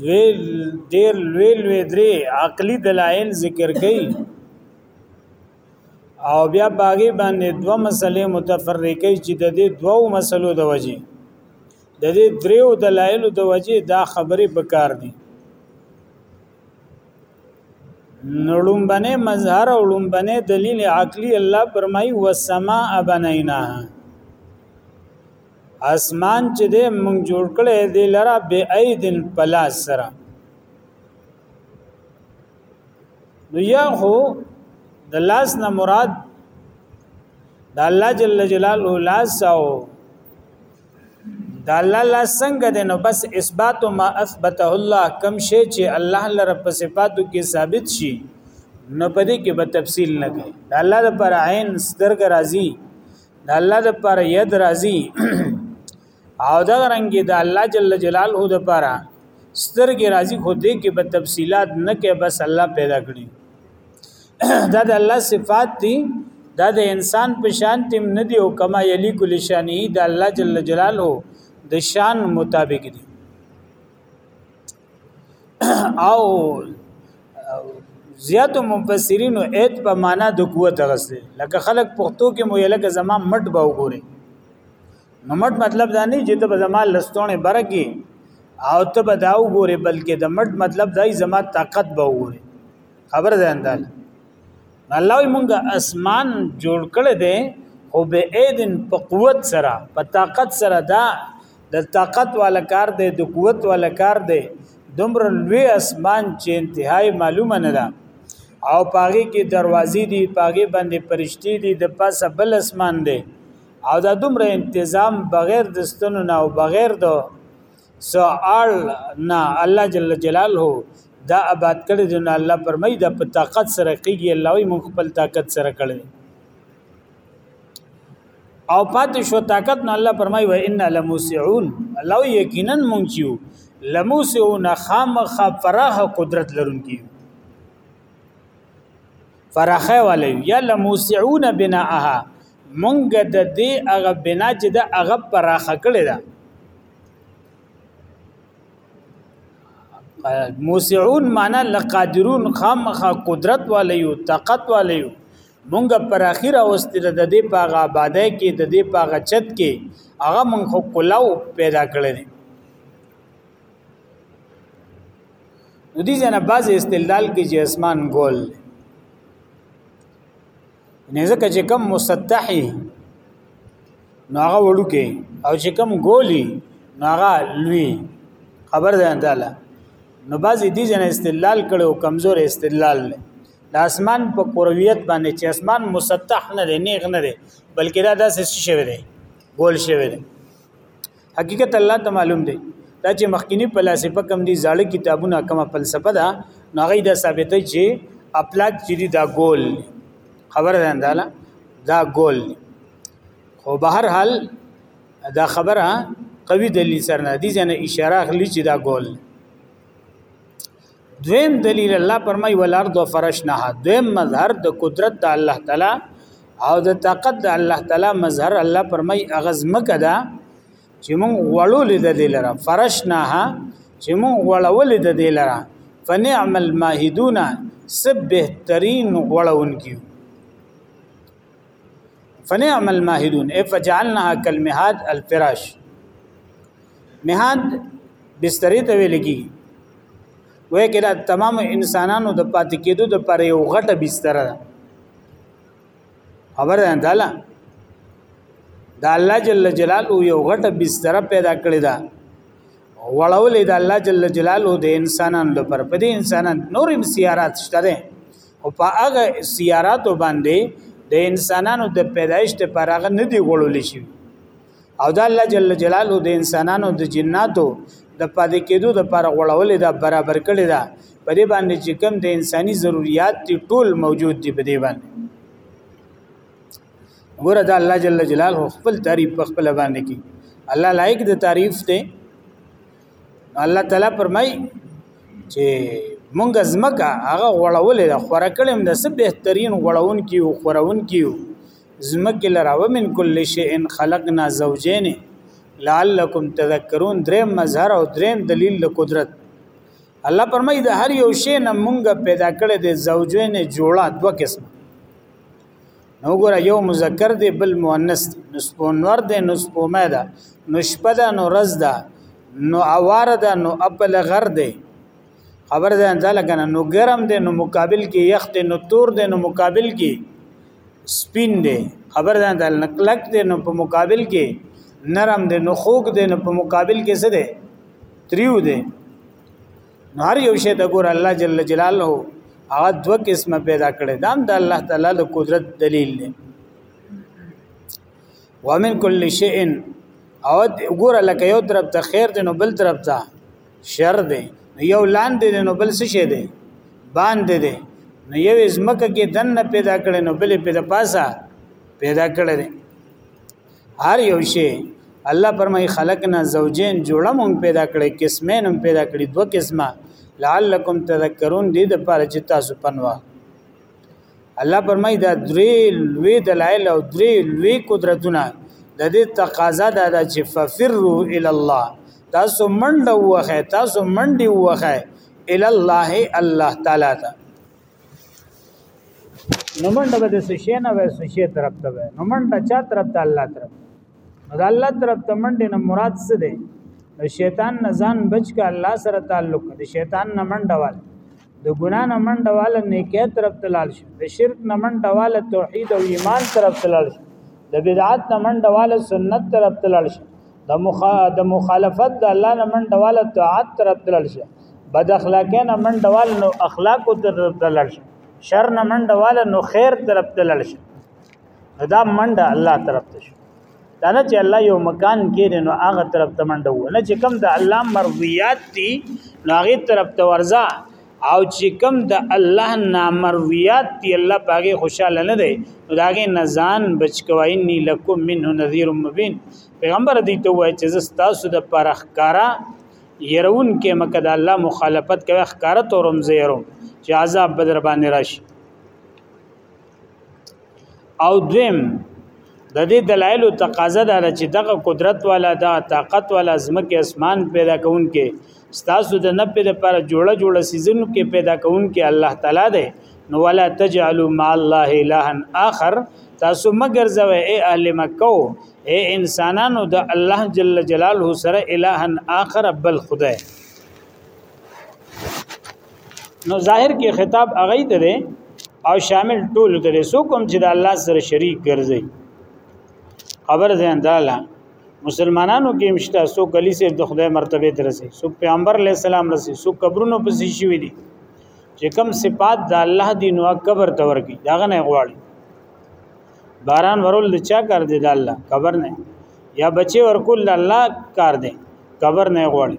دوی ډیر لوی لوی درې عقلی دلایل ذکر کړي او بیا باغی باندې دوه مسلې متفرقه چې د دې دوو مسلو د وجې د دې دریو دلایل د وجې دا خبرې بکار دي نړم باندې مظهر او لړم باندې دلیل عقلی الله فرمای والسماء بنیناها اسمان چې دې مونږ جوړ کړي دې لرا به ايدن پلا سره نو یا هو د لاس نه مراد د الله جل جلاله لاس او د الله لا څنګه د نو بس اثبات ما اثبته الله کم شي چې الله لره په صفاتو کې ثابت شي نو په دې کې به تفصیل نه کوي د الله لپاره عین سترګ راځي د الله د پر ید راضی او دا رنګ د الله جل جلاله د پر سترګې راضی خو دې کې په تفصيلات نه کې بس الله پیدا کړی دا د الله صفات دي دا د انسان په شان تیم نه دی او کما یلی کل شانی د الله جل جلاله د شان مطابق دي او زیاتو مفسرینو ایت په معنا د قوت غسته لکه خلق پښتو کې مو یلکه زما مټ به وګوري نو مټ مطلب دا نه چې ته به زما لستونه برګي او ته به دا وګوري بلکې د مټ مطلب دا زما طاقت به وګوري خبر ده اندال الله مونږه اسمان جوړ کړی دی خو به اذن په قوت سره په طاقت سره دا د طاقت والا کار دی د قوت والا کار دی دومره لوی اسمان چې انتهای معلومه نه ده او پاغي کې دروازې دي پاغي باندې پرشتي دي د پاسه بل اسمان دی او دا دومره انتظام بغیر د ستنو نه او بغیر د سوال نه الله جل جلاله دا آباد کړی دی نو الله پرمای دا په طاقت سره کیږي الله وي مونږ خپل طاقت سره کړی او پاتې شو طاقت نه الله فرمایي و ان لموسعون الله یقینا مونږیو لموسعون خامخ فراخ قدرت لرونکي فراخه والي یا لموسعون بناها مونږ د دې هغه بنا چې د هغه فراخه کړی دا موسعون معنا لقادرون خامخ قدرت والي طاقت والي مونږ پر اخیره اوستې د دې پاغه آبادای کې د دې پاغه چت کې هغه مونږ خو کلاو پیدا کړی دی نو دې ځنه باز استدلال کې چې اسمان ګول نه ځکه چې کم مسطحي نو هغه وړو کې او چې کم ګولي نو هغه لوی خبر ده تعالی نو باز دې ځنه استدلال کړو کمزور استدلال نه د اسمان په کرویت باندې چې اسمان مسطح نه دی نیغ نه دی بلکې دا داسې شوی دی ګول شوی دی حقیقت الله ته معلوم دی دا چې مخکینی فلسفه کم دي زاړه کتابونه کومه فلسفه ده نو هغه دا ثابتوي چې اپلاک چې دا ګول خبر ده انداله دا ګول خو به هر حال دا خبره قوي دلیل سره نه دي ځنه اشاره خلی چې دا ګول دویم دلیل الله پرمای ولارد و فرشنها دویم مظهر د قدرت د الله تعالی او د طاقت د الله تعالی مظهر الله پرمای اغزمک ده چې مونږ غړو لید د لره فرشنها چې مونږ غړو لید د لره فنعم الماهدون سب بهترین غړون کیو فنعم الماهدون اف جعلناها کالمهاد الفراش مهاد بسترې ته ویل کی وای کړه تمام انسانانو د پاتې کېدو د پر یو غټه بستر ده خبر ده تعالی دا الله جل جلاله یو غټه بستر پیدا کړی ده وړولې د الله جل جلاله د انسانانو لپاره په دې انسانان نور هم سیارات شته او په هغه سیاراتو باندې د انسانانو د پیدایش ته پرغه نه دی غړول شي او دا الله جل جلاله د انسانانو د جناتو د پاتې کېدو د پر غړول دا برابر کړی دا په دې باندې چې کوم د انساني ضرورت دي ټول موجود دي په دې باندې ګوره دا الله جل جلاله خپل تعریف په خپل باندې کوي الله لایق د تعریف دی الله تعالی فرمای چې مونږ زمکه هغه غړولې د خور کړم د سب بهترین غړون کی او خورون کی زمکه لراو من کل شی ان خلقنا زوجین لعلکم تذکرون دریم مظهر او دریم دلیل د قدرت الله پرمای د هر یو شی نه مونږ پیدا کړی د زوجین جوړه دوه قسم نو ګور یو مذکر دی بل مؤنث دی نو سپونور دی نو سپومه ده نو شپه ده نو رز ده نو اوار ده نو ابل غر دی خبر ده انځل کنه نو ګرم دی نو مقابل کې یخ دی نو تور دی نو مقابل کې سپین دی خبر ده انځل نکلک دی نو په مقابل کې نرم دی نو خوګ دی نو په مقابل کې څه دی تریو دی هر یو شی د ګور الله جل جلاله هغه دوه قسمه پیدا کړي دا د الله تعالی د قدرت دلیل دی ومن کل شیء او ګور لکه یو طرف ته خیر دی نو بل طرف ته شر دی یو لاندې دی نو بل څه شی دی باندې دی نو یو زمکه کې دنه پیدا کړي نو بل په پاسه پیدا کړي هر یو شی الله پرمای خلقنا زوجین جوړه مونږ پیدا کړې قسمین هم پیدا کړې دوه قسمه لعلکم تذکرون دې د پاره چې تاسو پنوا الله پرمای دا درې لوی دلایل او درې لوی قدرتونه د دې تقاضا ده چې ففروا الی الله تاسو منډه وخه تاسو منډي وخه الی الله الله تعالی ته نو منډه به د سشي نه وې سشي طرف ته وې نو منډه چا طرف ته الله طرف نو د الله طرف ته منډه نه مراد څه دی نو شیطان نه ځان بچ کا الله سره تعلق د شیطان نه منډه وال د ګنا نه منډه وال نیکه طرف ته لال شي د شرک نه منډه وال توحید او ایمان طرف ته لال شي د بدعت نه منډه وال سنت طرف ته لال شي د مخ د مخالفت د الله نه من ډواله طاعت تر تلل شي بد اخلاقی نه من ډوال نو اخلاق تر تلل شي شر نه من ډواله نو خیر تر تلل شي دا منډه الله طرف ته شي دا نه چې الله یو مکان کې نو هغه طرف ته منډه و نه چې کم د الله مرضیات دي نو هغه طرف ته ورځه او چې کوم د الله نامرویات دی الله پاګه خوشاله نه دی نو داګه نزان بچ کوي ني لکم منه نذير مبين پیغمبر دی ته وای چې زستا سود پرخ کارا يرون کې مکه د الله مخالفت کوي خکارت او رمزيرو چې عذاب بدر باندې راشي او دویم د دې دلایل تقاضا ده چې دغه قدرت والا دا طاقت والا زمکه اسمان پیدا کون کې ستاسو د نه پیدا پر جوړه جوړه سيزن کې پیدا کون کې الله تعالی دی نو ولا تجعلوا مع الله الها اخر تاسو مگر زوی اے اهل مکه اے انسانانو د الله جل جلاله سره الها اخر بل خدای نو ظاهر کې خطاب اغه ته دی او شامل ټول ته دی سو کوم چې د الله سره شریک ګرځي خبر ځان داله مسلمانانو کې مشته سو کلی سیف د خدای مرتبه ترسي سو پیغمبر علی السلام رسي سو قبرونو پسې شوی دي چې کم صفات د الله دی نو قبر تور کی داغه نه غواړي باران ورول د چا کار دی د الله قبر نه یا بچي ورکول د الله کار دی قبر نه غواړي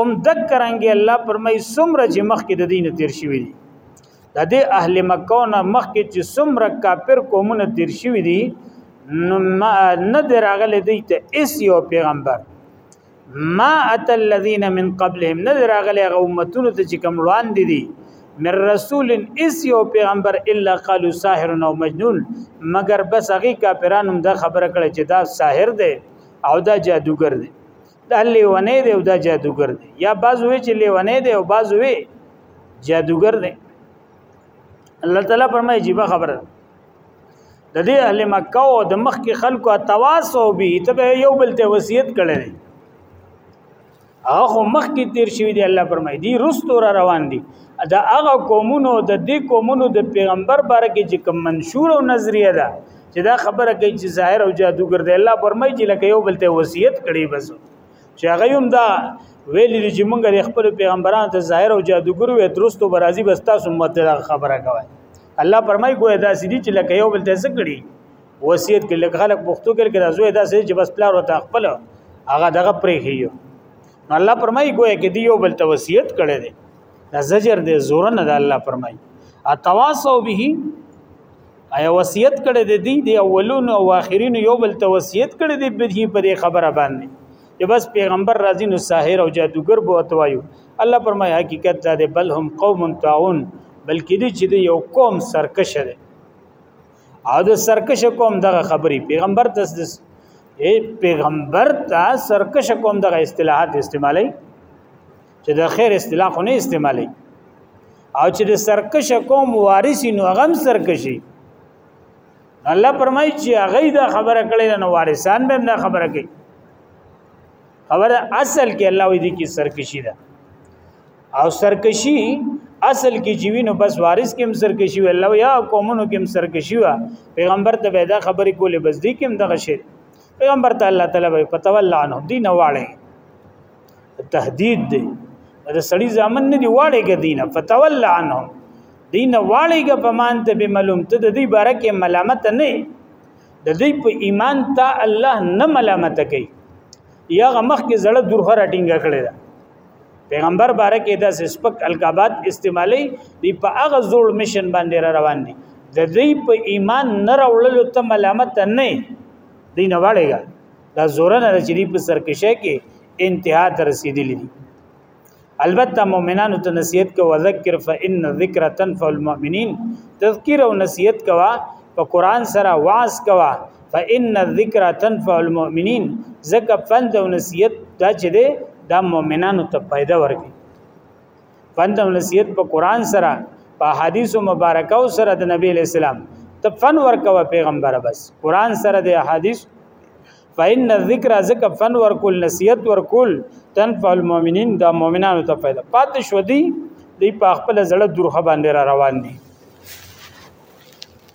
ام ذکرانګي الله پرمای سمره چې مخکې د دین تیر شوی دي د دې اهل مکه نه مخکې چې سمره کافر قومونه تیر شوی دي نو ما نه دراغله دی ته اس یو پیغمبر ما ات الذين من قبلهم نه دراغله امتونو ته چې کوم روان دي دي من رسول اس یو پیغمبر الا قالوا ساحر او مجنون مگر بس هغه کافرانو دا خبره کړه چې دا ساحر دی او دا جادوګر دی دا لیونه دی او دا جادوګر دی یا باز وی چې لیونه دی او باز وی جادوګر دی الله تعالی فرمایي جيبه خبره د دې اهل مکه او د مخ کې خلکو تواصو به ته یو بل ته وصیت کړي هغه مخ کې تیر شوی دی الله فرمایي دی رستو را روان دي دا هغه قومونو د دې قومونو د پیغمبر باره کې چې کوم منشور او نظریه ده چې دا خبره کوي چې ظاهر او جادوګر دی الله فرمایي چې لکه یو بل ته وصیت کړي بس چې هغه هم دا ویل دي چې مونږ د خپل پیغمبرانو ته ظاهر او جادوګر وې درستو برازي بس تاسو مت دا خبره کوي الله فرمایي ګویا دا سړي چې لکه یو بل ته څه کړي وصیت کړي لکه خلک پښتو کې کې راځوي دا سړي چې بس پلار او خپل هغه دغه پرې هيو الله فرمایي ګویا کې دی یو بل ته وصیت کړي دي دا زجر دی زور نه ده الله فرمایي اتواصو به آیا وصیت کړی دی دی دی اولون او آخرین یو بل ته وصیت کړی دی به په دې خبره باندې چې بس پیغمبر راځي نو ساحر او جادوګر به وتوایو الله پرمای حقیقت دا دی بل هم قوم تعاون بلکې دی چې دی یو قوم سرکش دی او د سرکش قوم دغه خبري پیغمبر تس پیغمبر ته سرکش قوم دغه اصطلاحات استعمالي چې د خیر اصطلاح خو نه استعمالي او چې د سرکش قوم وارث نو غم سرکشي الله پرمای چې هغه دا خبره کړې نو وارثان به دا خبره کوي خبره اصل کې الله وی دي کې سرکشي ده او سرکشي اصل کې جیوی نو بس وارث کې هم سرکشي وي الله یا قومونو کې هم سرکشي وا پیغمبر ته پیدا خبرې کولې بس دي کې هم دغه شی پیغمبر ته الله تعالی وی پتول عنه دین واړي تهدید دی د سړی ځامن نه دی واړېږه دینه فتول عنهم دین واړېږه په مان ته به معلوم ته د دې باره کې ملامت نه د دې په ایمان ته الله نه ملامت کوي یا غمخ کې زړه درخه راټینګه کړی ده پیغمبر باره کې د سپک القابات استعمالي دی په هغه زوړ مشن باندې را روان دي د دې په ایمان نه راوړلو ته ملامت نه دین واړېږه دا زور نه چې دی په سرکشه کې انتها ته رسیدلی دي البته مؤمنانو ته نصیحت کو وذکر فإن الذکر تنفع المؤمنین تذکر او نصیحت کوا په قران سره واعظ کوا فإن الذکر تنفع المؤمنین زکه فند او نصیحت دا چې ده دا مؤمنانو ته پیدا ورکړي فن د نصیحت په قران سره په حدیث مبارکاو سره د نبی اسلام ته فن ورکوه پیغمبر بس قران سره د حدیث فإن الذکر ذکر فن ورکول نصیحت ورکول تنفع المؤمنین دا مؤمنانو ته فائدہ پاتې شو دی دی په خپل زړه درخه باندې را روان دي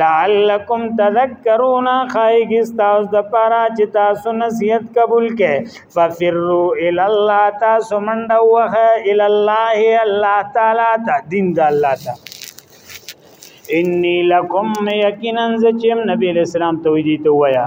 لعلکم تذکرون خایګ استاوس د پارا چې تاسو نصیحت قبول کې ففروا ال الله تاسو منډه وه ال الله الله تعالی ته دین د الله ته انی لکم یقینا زچم نبی اسلام توحید ته وایا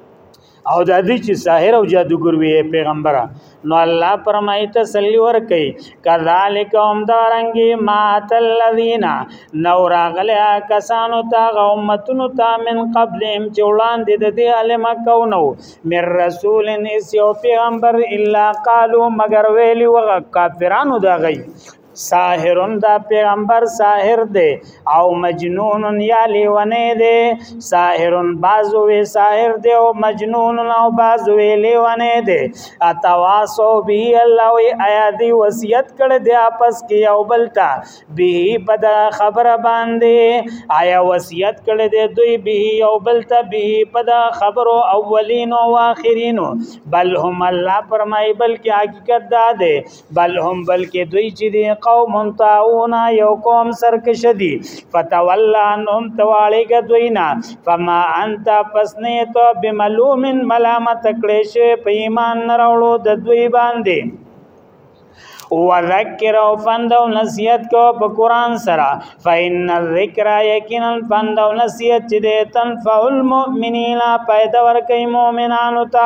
او د دې چې ساحر او جادوګر وی پیغمبره نو الله فرمایي تسلی ورکي کذالک هم دارنګي ما تلذین نور غلیا کسانو تا امتونو تا من قبلهم چې وړاندې د دې علم کونو مر رسول نس یو پیغمبر الا قالو مگر ویلی وغ کافرانو دا غي ساحرن دا پیغمبر ساحر دی او مجنون یا لیونه دی ساحرن بازو وی ساحر دی او مجنون او بازو وی لیونه دی اتواسو بی الله وی آیا دی وصیت کړه دی آپس کې او بلتا بی په دا خبره باندې آیا وصیت کړه دی دوی بی او بلتا بی په دا خبرو اولین او اخرین بل هم الله فرمای بلکې حقیقت دا دی بل هم بلکې دوی چې دی قوم طاعون یو قوم سرکش دي فتولى عنهم تواړګه دوی نه فما انت پس نه ته بملوم ملامت کړې شي په ایمان نه راوړو د دوی باندې وذکر او فند او نصیحت کو په قران سره فإن الذکر یقینا فند او نصیحت چې ده تنفع المؤمنین پیدا ور کوي مؤمنانو ته